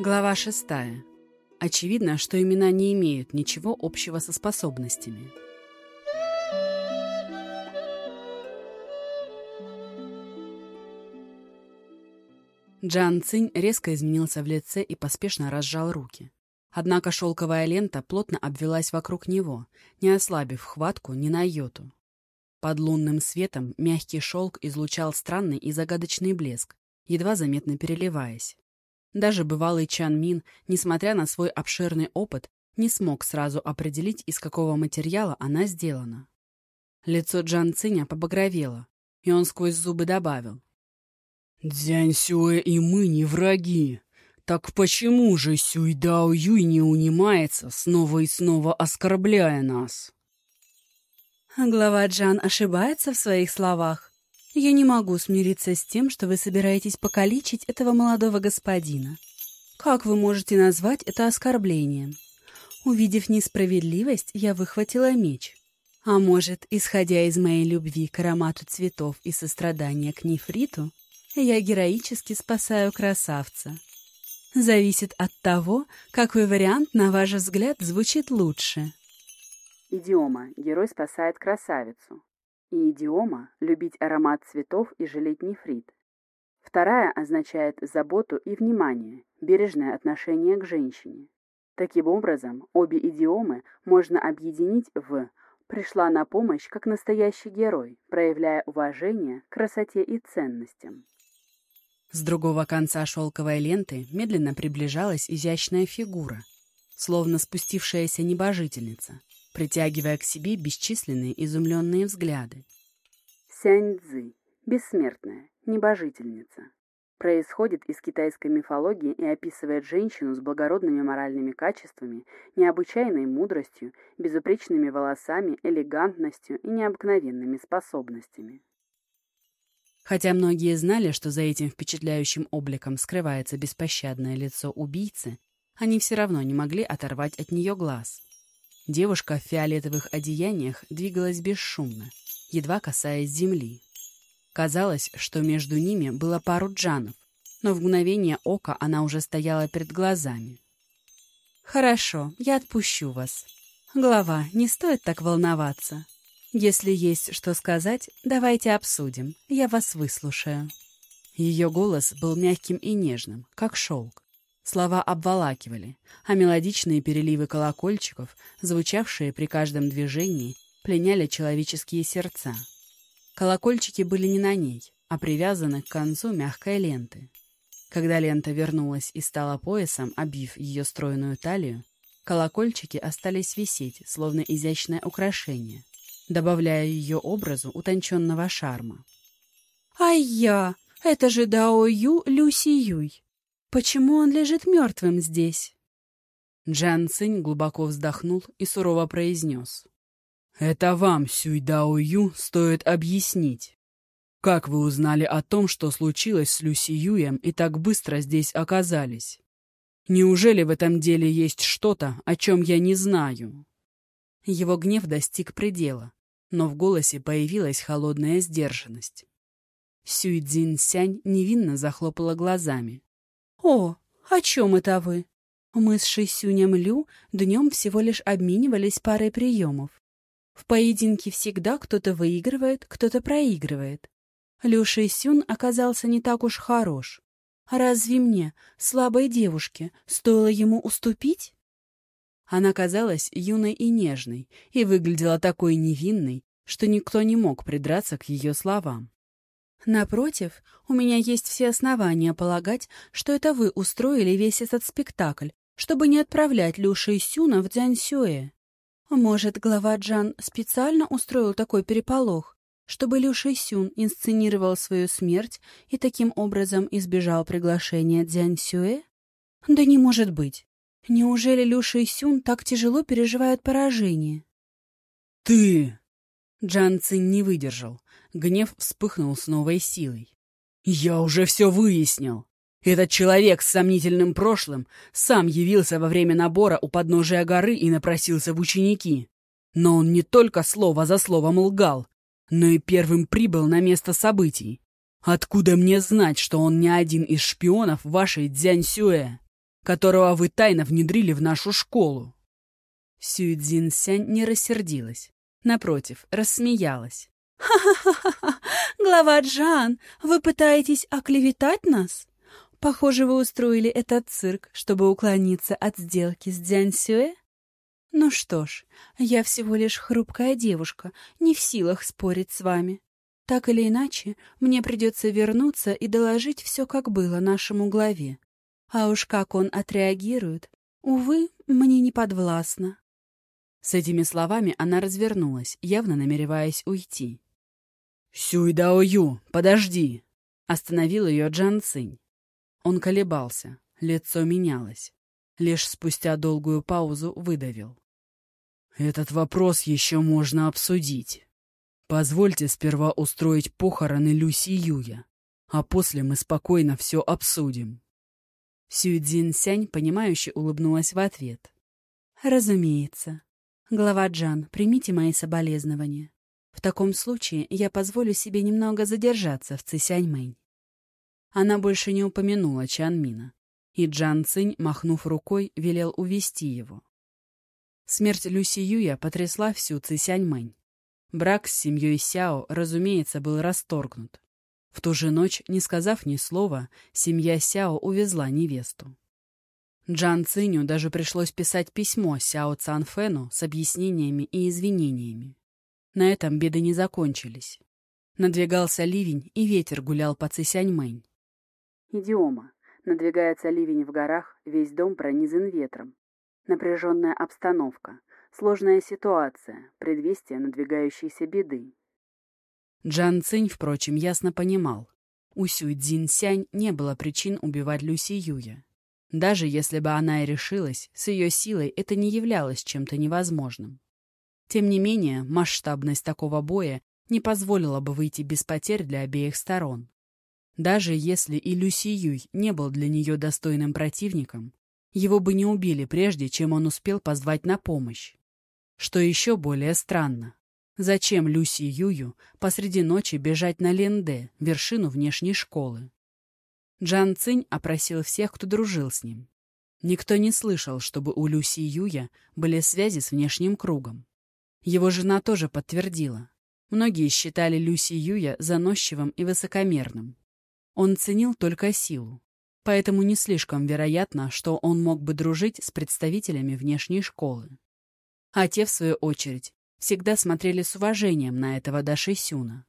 Глава шестая. Очевидно, что имена не имеют ничего общего со способностями. Джан Цинь резко изменился в лице и поспешно разжал руки. Однако шелковая лента плотно обвелась вокруг него, не ослабив хватку ни на йоту. Под лунным светом мягкий шелк излучал странный и загадочный блеск, едва заметно переливаясь. Даже бывалый Чан Мин, несмотря на свой обширный опыт, не смог сразу определить, из какого материала она сделана. Лицо Джан Циня побагровело, и он сквозь зубы добавил. «Дзянь Сюэ и мы не враги. Так почему же Сюй Дао Юй не унимается, снова и снова оскорбляя нас?» Глава Джан ошибается в своих словах. Я не могу смириться с тем, что вы собираетесь покалечить этого молодого господина. Как вы можете назвать это оскорблением? Увидев несправедливость, я выхватила меч. А может, исходя из моей любви к аромату цветов и сострадания к нефриту, я героически спасаю красавца. Зависит от того, какой вариант, на ваш взгляд, звучит лучше. Идиома «Герой спасает красавицу» и идиома «любить аромат цветов и жалеть нефрит». Вторая означает заботу и внимание, бережное отношение к женщине. Таким образом, обе идиомы можно объединить в «пришла на помощь как настоящий герой, проявляя уважение, красоте и ценностям». С другого конца шелковой ленты медленно приближалась изящная фигура, словно спустившаяся небожительница притягивая к себе бесчисленные изумленные взгляды. Сянь-Цзы, бессмертная, небожительница, происходит из китайской мифологии и описывает женщину с благородными моральными качествами, необычайной мудростью, безупречными волосами, элегантностью и необыкновенными способностями. Хотя многие знали, что за этим впечатляющим обликом скрывается беспощадное лицо убийцы, они все равно не могли оторвать от нее глаз. Девушка в фиолетовых одеяниях двигалась бесшумно, едва касаясь земли. Казалось, что между ними было пару джанов, но в мгновение ока она уже стояла перед глазами. «Хорошо, я отпущу вас. Глава, не стоит так волноваться. Если есть что сказать, давайте обсудим, я вас выслушаю». Ее голос был мягким и нежным, как шелк. Слова обволакивали, а мелодичные переливы колокольчиков, звучавшие при каждом движении, пленяли человеческие сердца. Колокольчики были не на ней, а привязаны к концу мягкой ленты. Когда лента вернулась и стала поясом, обив ее стройную талию, колокольчики остались висеть, словно изящное украшение, добавляя ее образу утонченного шарма. «Ай-я! Это же Дао-Ю Люси Юй!» Почему он лежит мертвым здесь? Джан Цинь глубоко вздохнул и сурово произнес. «Это вам, Сюй Дао Ю, стоит объяснить. Как вы узнали о том, что случилось с Люси Юем и так быстро здесь оказались? Неужели в этом деле есть что-то, о чем я не знаю?» Его гнев достиг предела, но в голосе появилась холодная сдержанность. Сюй Цзин Сянь невинно захлопала глазами. «О, о чем это вы?» Мы с Шисюнем Лю днем всего лишь обменивались парой приемов. В поединке всегда кто-то выигрывает, кто-то проигрывает. Лю Шисюн оказался не так уж хорош. Разве мне, слабой девушке, стоило ему уступить? Она казалась юной и нежной, и выглядела такой невинной, что никто не мог придраться к ее словам. Напротив, у меня есть все основания полагать, что это вы устроили весь этот спектакль, чтобы не отправлять Люши и Сюна в Дзяньсюэ. Может, глава Джан специально устроил такой переполох, чтобы Лю Сюн инсценировал свою смерть и таким образом избежал приглашения Дзянь Сюэ? Да не может быть. Неужели Лю Сюн так тяжело переживает поражение? «Ты!» Джан Цин не выдержал. Гнев вспыхнул с новой силой. «Я уже все выяснил. Этот человек с сомнительным прошлым сам явился во время набора у подножия горы и напросился в ученики. Но он не только слово за словом лгал, но и первым прибыл на место событий. Откуда мне знать, что он не один из шпионов вашей Дзяньсюэ? которого вы тайно внедрили в нашу школу. Сюэцзин Сянь не рассердилась. Напротив, рассмеялась. «Ха-ха-ха! Глава Джан, вы пытаетесь оклеветать нас? Похоже, вы устроили этот цирк, чтобы уклониться от сделки с Дзянь Сюэ? Ну что ж, я всего лишь хрупкая девушка, не в силах спорить с вами. Так или иначе, мне придется вернуться и доложить все, как было нашему главе. А уж как он отреагирует, увы, мне не подвластно. С этими словами она развернулась, явно намереваясь уйти. «Сюй Дао Ю, подожди!» Остановил ее Джан Цинь. Он колебался, лицо менялось. Лишь спустя долгую паузу выдавил. «Этот вопрос еще можно обсудить. Позвольте сперва устроить похороны Люси Юя, а после мы спокойно все обсудим». Сюй Сянь, понимающе улыбнулась в ответ. «Разумеется. Глава Джан, примите мои соболезнования. В таком случае я позволю себе немного задержаться в Цисяньмэнь. Она больше не упомянула Чанмина, и Джан Цинь, махнув рукой, велел увести его. Смерть Люси Юя потрясла всю Цисяньмэнь. Брак с семьей Сяо, разумеется, был расторгнут. В ту же ночь, не сказав ни слова, семья Сяо увезла невесту. Джан Циню даже пришлось писать письмо Сяо Цанфену с объяснениями и извинениями. На этом беды не закончились. Надвигался ливень, и ветер гулял по Цисяньмэнь. Идиома. Надвигается ливень в горах, весь дом пронизан ветром. Напряженная обстановка, сложная ситуация, предвестие надвигающейся беды. Джан Цинь, впрочем, ясно понимал. У Сюй Цзин Сянь не было причин убивать Люси Юя. Даже если бы она и решилась, с ее силой это не являлось чем-то невозможным. Тем не менее, масштабность такого боя не позволила бы выйти без потерь для обеих сторон. Даже если и Люси Юй не был для нее достойным противником, его бы не убили прежде, чем он успел позвать на помощь. Что еще более странно. Зачем Люси Юю посреди ночи бежать на Ленде, вершину внешней школы? Джан Цинь опросил всех, кто дружил с ним. Никто не слышал, чтобы у Люси Юя были связи с внешним кругом. Его жена тоже подтвердила. Многие считали Люси Юя заносчивым и высокомерным. Он ценил только силу. Поэтому не слишком вероятно, что он мог бы дружить с представителями внешней школы. А те, в свою очередь, всегда смотрели с уважением на этого Даши Сюна.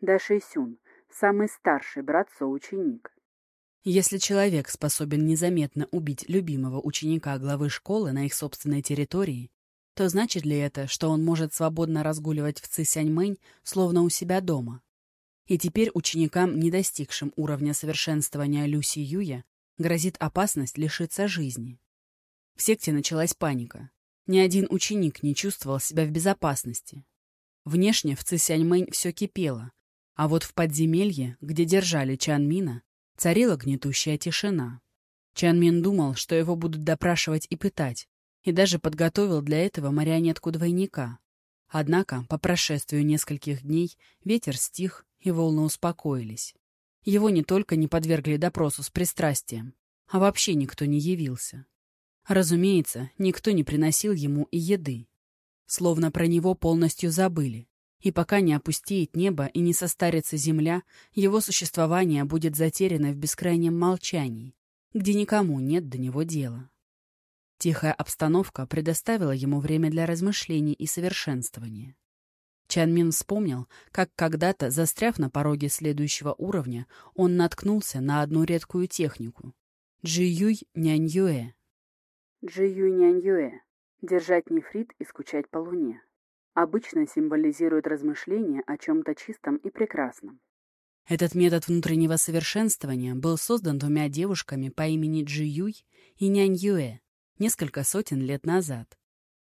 Даши Сюн — самый старший брат-соученик. Если человек способен незаметно убить любимого ученика главы школы на их собственной территории, то значит ли это, что он может свободно разгуливать в Цисяньмэнь, словно у себя дома? И теперь ученикам, не достигшим уровня совершенствования Люси Юя, грозит опасность лишиться жизни. В секте началась паника. Ни один ученик не чувствовал себя в безопасности. Внешне в Цисяньмэнь все кипело, а вот в подземелье, где держали Чан Мина, Царила гнетущая тишина. Чан Мин думал, что его будут допрашивать и пытать, и даже подготовил для этого марионетку двойника. Однако, по прошествию нескольких дней, ветер стих, и волны успокоились. Его не только не подвергли допросу с пристрастием, а вообще никто не явился. Разумеется, никто не приносил ему и еды. Словно про него полностью забыли. И пока не опустеет небо и не состарится земля, его существование будет затеряно в бескрайнем молчании, где никому нет до него дела. Тихая обстановка предоставила ему время для размышлений и совершенствования. Чан Мин вспомнил, как когда-то, застряв на пороге следующего уровня, он наткнулся на одну редкую технику — Джи-Юй Нянь-Юэ. Джи-Юй Нянь-Юэ — держать нефрит и скучать по луне обычно символизирует размышление о чем-то чистом и прекрасном. Этот метод внутреннего совершенствования был создан двумя девушками по имени Джи Юй и Нянь Юэ несколько сотен лет назад.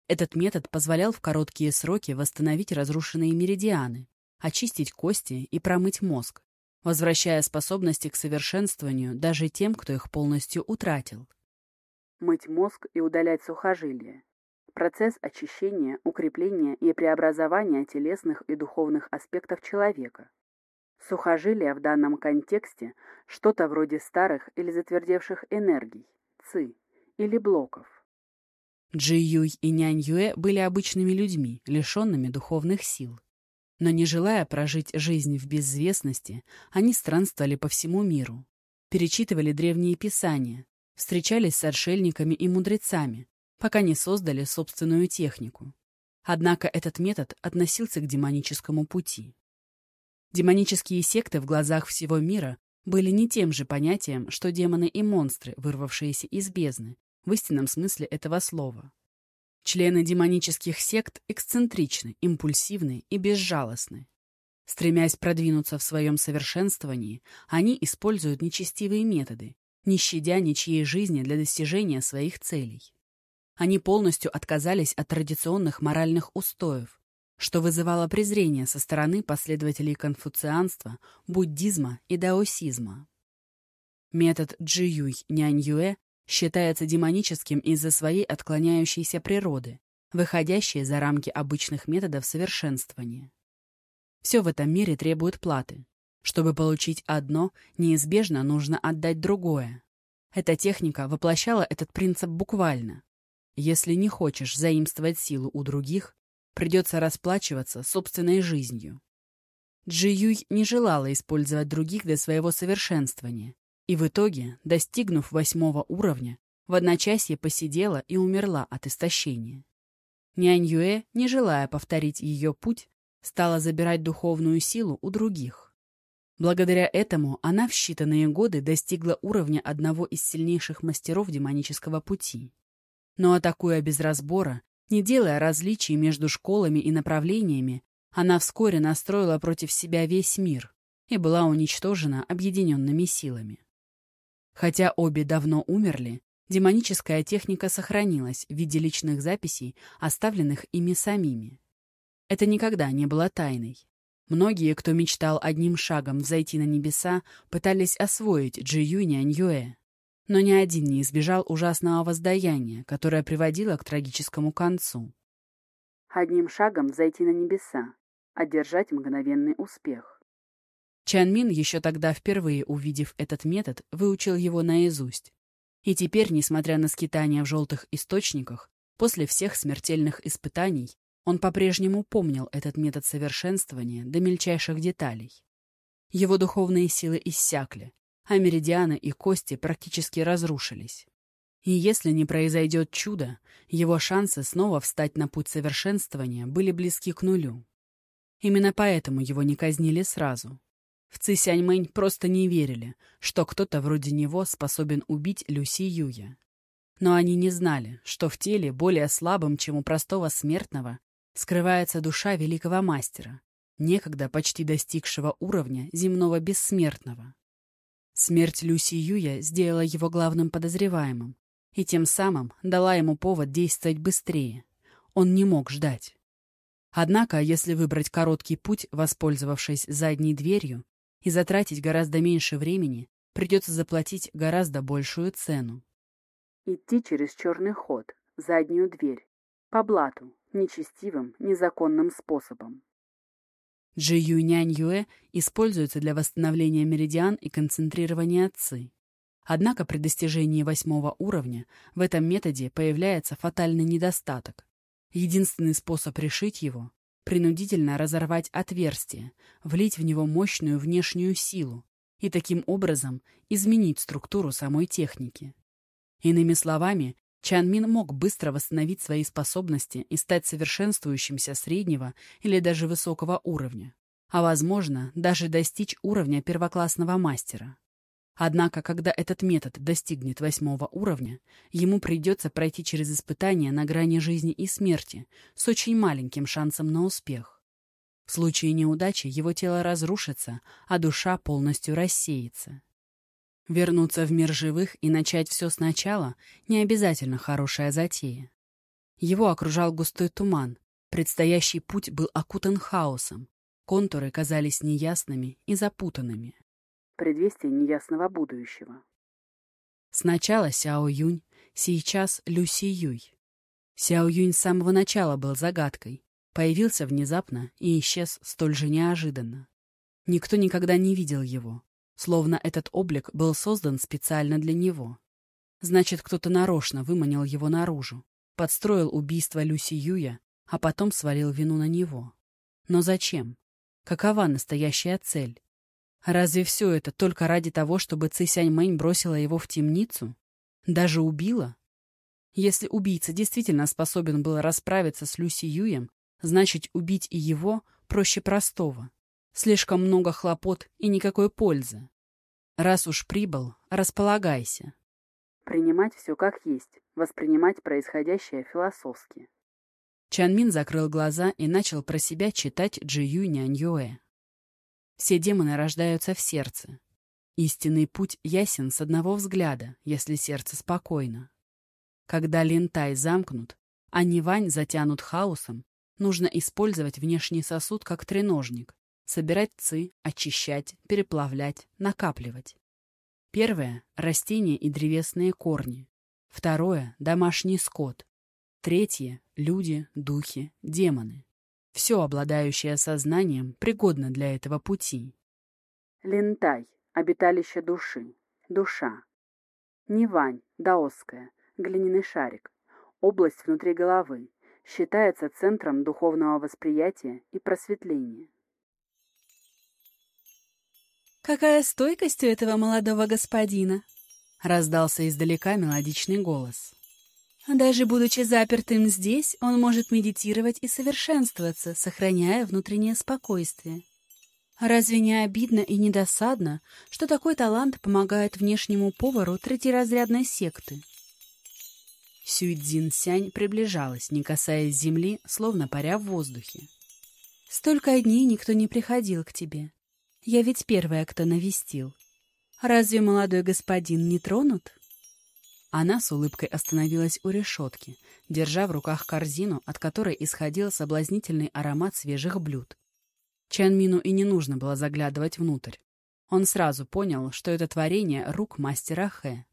Этот метод позволял в короткие сроки восстановить разрушенные меридианы, очистить кости и промыть мозг, возвращая способности к совершенствованию даже тем, кто их полностью утратил. Мыть мозг и удалять сухожилия Процесс очищения, укрепления и преобразования телесных и духовных аспектов человека. Сухожилия в данном контексте – что-то вроде старых или затвердевших энергий, ци или блоков. Джи Юй и Нянь Юэ были обычными людьми, лишенными духовных сил. Но не желая прожить жизнь в безвестности, они странствовали по всему миру, перечитывали древние писания, встречались с отшельниками и мудрецами, пока не создали собственную технику. Однако этот метод относился к демоническому пути. Демонические секты в глазах всего мира были не тем же понятием, что демоны и монстры, вырвавшиеся из бездны, в истинном смысле этого слова. Члены демонических сект эксцентричны, импульсивны и безжалостны. Стремясь продвинуться в своем совершенствовании, они используют нечестивые методы, не щадя ничьей жизни для достижения своих целей. Они полностью отказались от традиционных моральных устоев, что вызывало презрение со стороны последователей конфуцианства, буддизма и даосизма. Метод Джиюй-Няньюэ считается демоническим из-за своей отклоняющейся природы, выходящей за рамки обычных методов совершенствования. Все в этом мире требует платы. Чтобы получить одно, неизбежно нужно отдать другое. Эта техника воплощала этот принцип буквально. Если не хочешь заимствовать силу у других, придется расплачиваться собственной жизнью. Джи Юй не желала использовать других для своего совершенствования, и в итоге, достигнув восьмого уровня, в одночасье посидела и умерла от истощения. Нянь Юэ, не желая повторить ее путь, стала забирать духовную силу у других. Благодаря этому она в считанные годы достигла уровня одного из сильнейших мастеров демонического пути. Но атакуя без разбора, не делая различий между школами и направлениями, она вскоре настроила против себя весь мир и была уничтожена объединенными силами. Хотя обе давно умерли, демоническая техника сохранилась в виде личных записей, оставленных ими самими. Это никогда не было тайной. Многие, кто мечтал одним шагом взойти на небеса, пытались освоить Джию Няньюэ. Но ни один не избежал ужасного воздаяния, которое приводило к трагическому концу. Одним шагом взойти на небеса, одержать мгновенный успех. Чан Мин, еще тогда впервые увидев этот метод, выучил его наизусть. И теперь, несмотря на скитания в желтых источниках, после всех смертельных испытаний, он по-прежнему помнил этот метод совершенствования до мельчайших деталей. Его духовные силы иссякли, а меридианы и кости практически разрушились. И если не произойдет чудо, его шансы снова встать на путь совершенствования были близки к нулю. Именно поэтому его не казнили сразу. В Цисяньмэнь просто не верили, что кто-то вроде него способен убить Люси Юя. Но они не знали, что в теле, более слабом, чем у простого смертного, скрывается душа великого мастера, некогда почти достигшего уровня земного бессмертного. Смерть Люси Юя сделала его главным подозреваемым и тем самым дала ему повод действовать быстрее. Он не мог ждать. Однако, если выбрать короткий путь, воспользовавшись задней дверью, и затратить гораздо меньше времени, придется заплатить гораздо большую цену. Идти через черный ход, заднюю дверь, по блату, нечестивым, незаконным способом. Джи Юнянь Юэ используется для восстановления меридиан и концентрирования ци. Однако при достижении восьмого уровня в этом методе появляется фатальный недостаток. Единственный способ решить его принудительно разорвать отверстие, влить в него мощную внешнюю силу и таким образом изменить структуру самой техники. Иными словами, Чан Мин мог быстро восстановить свои способности и стать совершенствующимся среднего или даже высокого уровня, а, возможно, даже достичь уровня первоклассного мастера. Однако, когда этот метод достигнет восьмого уровня, ему придется пройти через испытания на грани жизни и смерти с очень маленьким шансом на успех. В случае неудачи его тело разрушится, а душа полностью рассеется. Вернуться в мир живых и начать все сначала — не обязательно хорошая затея. Его окружал густой туман, предстоящий путь был окутан хаосом, контуры казались неясными и запутанными предвестие неясного будущего. Сначала Сяо Юнь, сейчас Люси Юй. Сяо Юнь с самого начала был загадкой, появился внезапно и исчез столь же неожиданно. Никто никогда не видел его, словно этот облик был создан специально для него. Значит, кто-то нарочно выманил его наружу, подстроил убийство Люси Юя, а потом свалил вину на него. Но зачем? Какова настоящая цель? Разве все это только ради того, чтобы Ци Сяньмэнь бросила его в темницу? Даже убила? Если убийца действительно способен был расправиться с Люси Юем, значит, убить и его проще простого. Слишком много хлопот и никакой пользы. Раз уж прибыл, располагайся. Принимать все как есть, воспринимать происходящее философски. Чанмин закрыл глаза и начал про себя читать Джию Няньюэ. Все демоны рождаются в сердце. Истинный путь ясен с одного взгляда, если сердце спокойно. Когда лентай замкнут, а Нивань затянут хаосом, нужно использовать внешний сосуд как треножник, собирать ци, очищать, переплавлять, накапливать. Первое – растения и древесные корни. Второе – домашний скот. Третье – люди, духи, демоны. Все, обладающее сознанием, пригодно для этого пути. Линтай – обиталище души, душа. Нивань – даосская, глиняный шарик, область внутри головы, считается центром духовного восприятия и просветления. «Какая стойкость у этого молодого господина!» — раздался издалека мелодичный голос. Даже будучи запертым здесь, он может медитировать и совершенствоваться, сохраняя внутреннее спокойствие. Разве не обидно и недосадно, что такой талант помогает внешнему повару третьеразрядной секты? Сюйцзин Сянь приближалась, не касаясь земли, словно паря в воздухе. «Столько дней никто не приходил к тебе. Я ведь первая, кто навестил. Разве молодой господин не тронут?» Она с улыбкой остановилась у решетки, держа в руках корзину, от которой исходил соблазнительный аромат свежих блюд. Чан Мину и не нужно было заглядывать внутрь. Он сразу понял, что это творение рук мастера Хэ.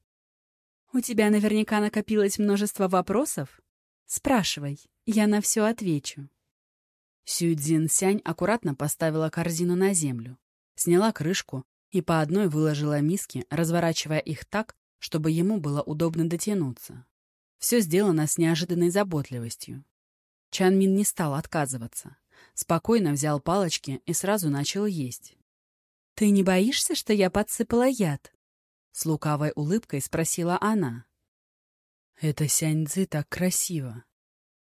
«У тебя наверняка накопилось множество вопросов? Спрашивай, я на все отвечу». Сюйцзин Сянь аккуратно поставила корзину на землю, сняла крышку и по одной выложила миски, разворачивая их так, чтобы ему было удобно дотянуться. Все сделано с неожиданной заботливостью. Чан Мин не стал отказываться. Спокойно взял палочки и сразу начал есть. «Ты не боишься, что я подсыпала яд?» С лукавой улыбкой спросила она. «Это Сяньцзы так красиво!»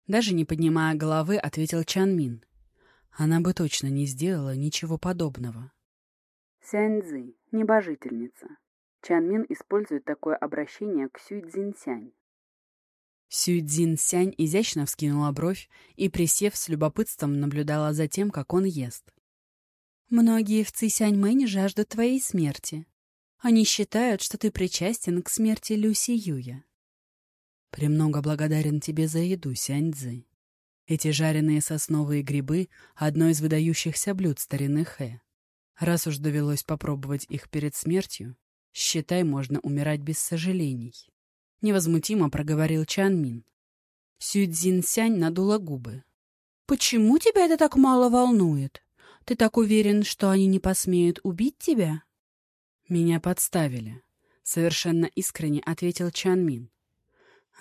Даже не поднимая головы, ответил Чан Мин. Она бы точно не сделала ничего подобного. Сяньцзы, небожительница. Чанмин использует такое обращение к Сюй Цзиньсянь. Сюй Цзиньсянь изящно вскинула бровь и, присев с любопытством, наблюдала за тем, как он ест. «Многие в Цисяньмэне жаждут твоей смерти. Они считают, что ты причастен к смерти Люси Юя». «Премного благодарен тебе за еду, Сяньцзы. Эти жареные сосновые грибы — одно из выдающихся блюд старины Хэ. Раз уж довелось попробовать их перед смертью, Считай, можно умирать без сожалений. Невозмутимо проговорил Чан Мин. Сюдзин Сянь надула губы. «Почему тебя это так мало волнует? Ты так уверен, что они не посмеют убить тебя?» «Меня подставили», — совершенно искренне ответил Чан Мин.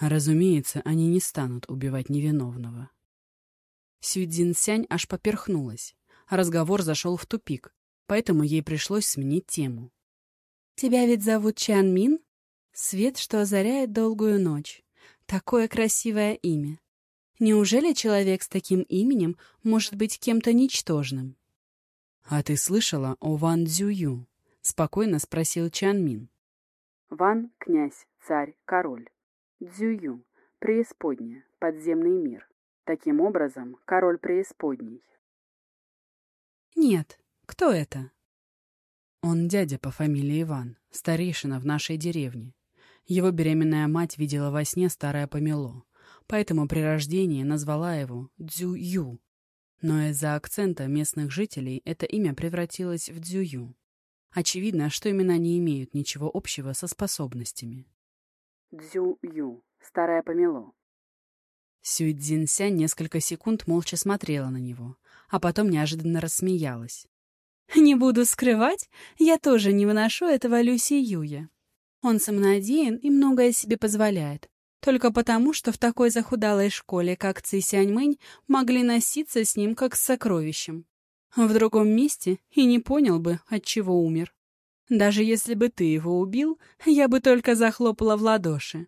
«Разумеется, они не станут убивать невиновного». Сюдзин Сянь аж поперхнулась. Разговор зашел в тупик, поэтому ей пришлось сменить тему. Тебя ведь зовут Чан Мин? Свет, что озаряет долгую ночь. Такое красивое имя. Неужели человек с таким именем может быть кем-то ничтожным? — А ты слышала о Ван Цзюю? — спокойно спросил Чан Мин. Ван — князь, царь, король. Цзюю — преисподняя, подземный мир. Таким образом, король преисподней. Нет. Кто это? Он дядя по фамилии Иван, старейшина в нашей деревне. Его беременная мать видела во сне старое помело, поэтому при рождении назвала его Дзю-Ю. Но из-за акцента местных жителей это имя превратилось в Дзю-Ю. Очевидно, что имена не имеют ничего общего со способностями. Дзю-Ю. Старое помело. Сюйцзинся несколько секунд молча смотрела на него, а потом неожиданно рассмеялась. Не буду скрывать, я тоже не выношу этого Люси Юя. Он самонадеян и многое себе позволяет. Только потому, что в такой захудалой школе, как Ци Сяньмэнь, могли носиться с ним как с сокровищем. В другом месте и не понял бы, от чего умер. Даже если бы ты его убил, я бы только захлопала в ладоши.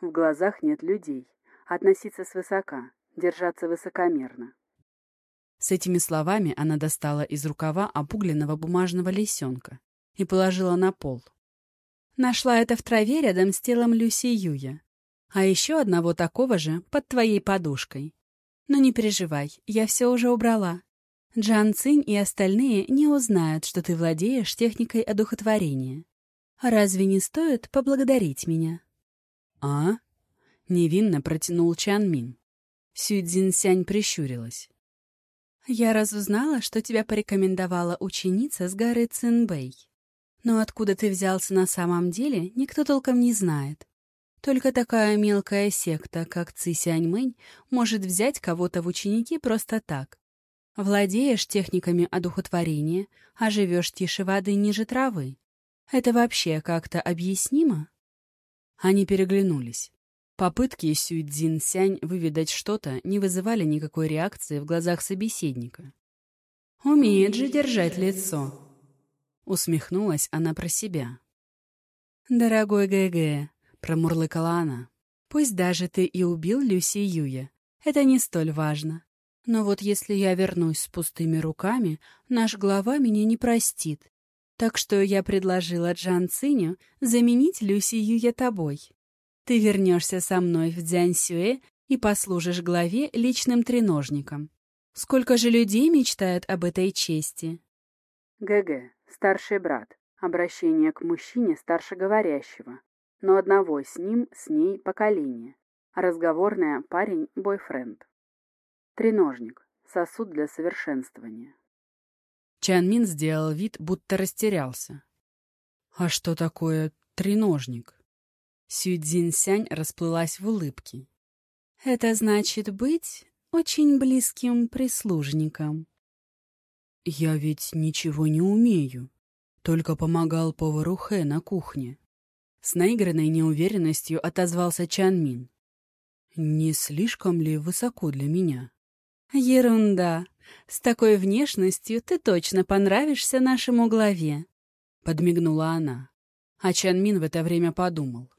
В глазах нет людей. Относиться свысока, держаться высокомерно. С этими словами она достала из рукава обугленного бумажного лисенка и положила на пол. Нашла это в траве рядом с телом Люси Юя. А еще одного такого же под твоей подушкой. Но не переживай, я все уже убрала. Джан Цинь и остальные не узнают, что ты владеешь техникой одухотворения. Разве не стоит поблагодарить меня? А? Невинно протянул Чан Мин. Сю Сянь прищурилась. Я разузнала, что тебя порекомендовала ученица с горы Цинбэй. Но откуда ты взялся на самом деле, никто толком не знает. Только такая мелкая секта, как Ци Сяньмэнь, может взять кого-то в ученики просто так. Владеешь техниками одухотворения, а живешь тише воды ниже травы. Это вообще как-то объяснимо? Они переглянулись. Попытки Сюй Цзин Сянь выведать что-то не вызывали никакой реакции в глазах собеседника. «Умеет же держать лицо», Усмехнулась она про себя. «Дорогой ГГ», — промурлыкала она, — «пусть даже ты и убил Люси Юя, это не столь важно. Но вот если я вернусь с пустыми руками, наш глава меня не простит. Так что я предложила Джан Циню заменить Люси Юя тобой. Ты вернешься со мной в Дзяньсюэ и послужишь главе личным треножником. Сколько же людей мечтают об этой чести?» ГГ. Старший брат. Обращение к мужчине старше говорящего, но одного с ним, с ней поколения. Разговорное парень-бойфренд. Треножник. Сосуд для совершенствования. Чан Мин сделал вид, будто растерялся. «А что такое треножник?» Сю Сянь расплылась в улыбке. «Это значит быть очень близким прислужником». «Я ведь ничего не умею, только помогал повару Хэ на кухне». С наигранной неуверенностью отозвался Чан Мин. «Не слишком ли высоко для меня?» «Ерунда. С такой внешностью ты точно понравишься нашему главе», — подмигнула она. А Чан Мин в это время подумал.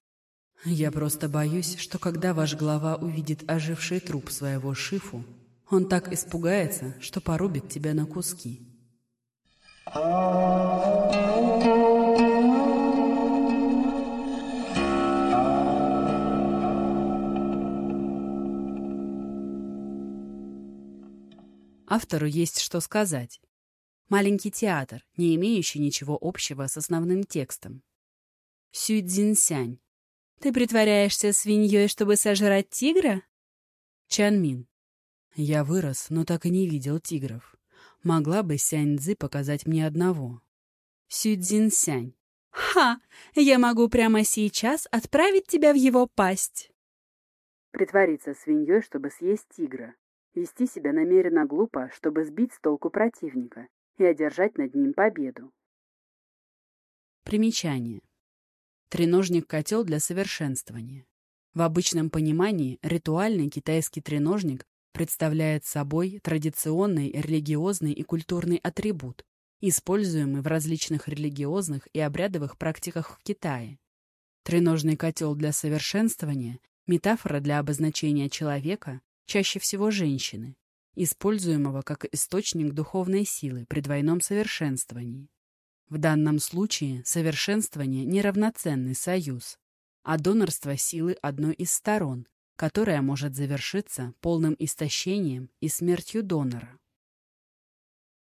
«Я просто боюсь, что когда ваш глава увидит оживший труп своего шифу, он так испугается, что порубит тебя на куски. Автору есть что сказать. Маленький театр, не имеющий ничего общего с основным текстом. Сюй Цзиньсянь. Ты притворяешься свиньей, чтобы сожрать тигра? Чанмин. Я вырос, но так и не видел тигров. Могла бы Сянь Цзы показать мне одного. Сюдзин Сянь. Ха! Я могу прямо сейчас отправить тебя в его пасть. Притвориться свиньей, чтобы съесть тигра. Вести себя намеренно глупо, чтобы сбить с толку противника и одержать над ним победу. Примечание. Треножник-котел для совершенствования. В обычном понимании ритуальный китайский треножник представляет собой традиционный религиозный и культурный атрибут, используемый в различных религиозных и обрядовых практиках в Китае. Треножный котел для совершенствования – метафора для обозначения человека, чаще всего женщины, используемого как источник духовной силы при двойном совершенствовании. В данном случае совершенствование – неравноценный союз, а донорство силы одной из сторон, которая может завершиться полным истощением и смертью донора.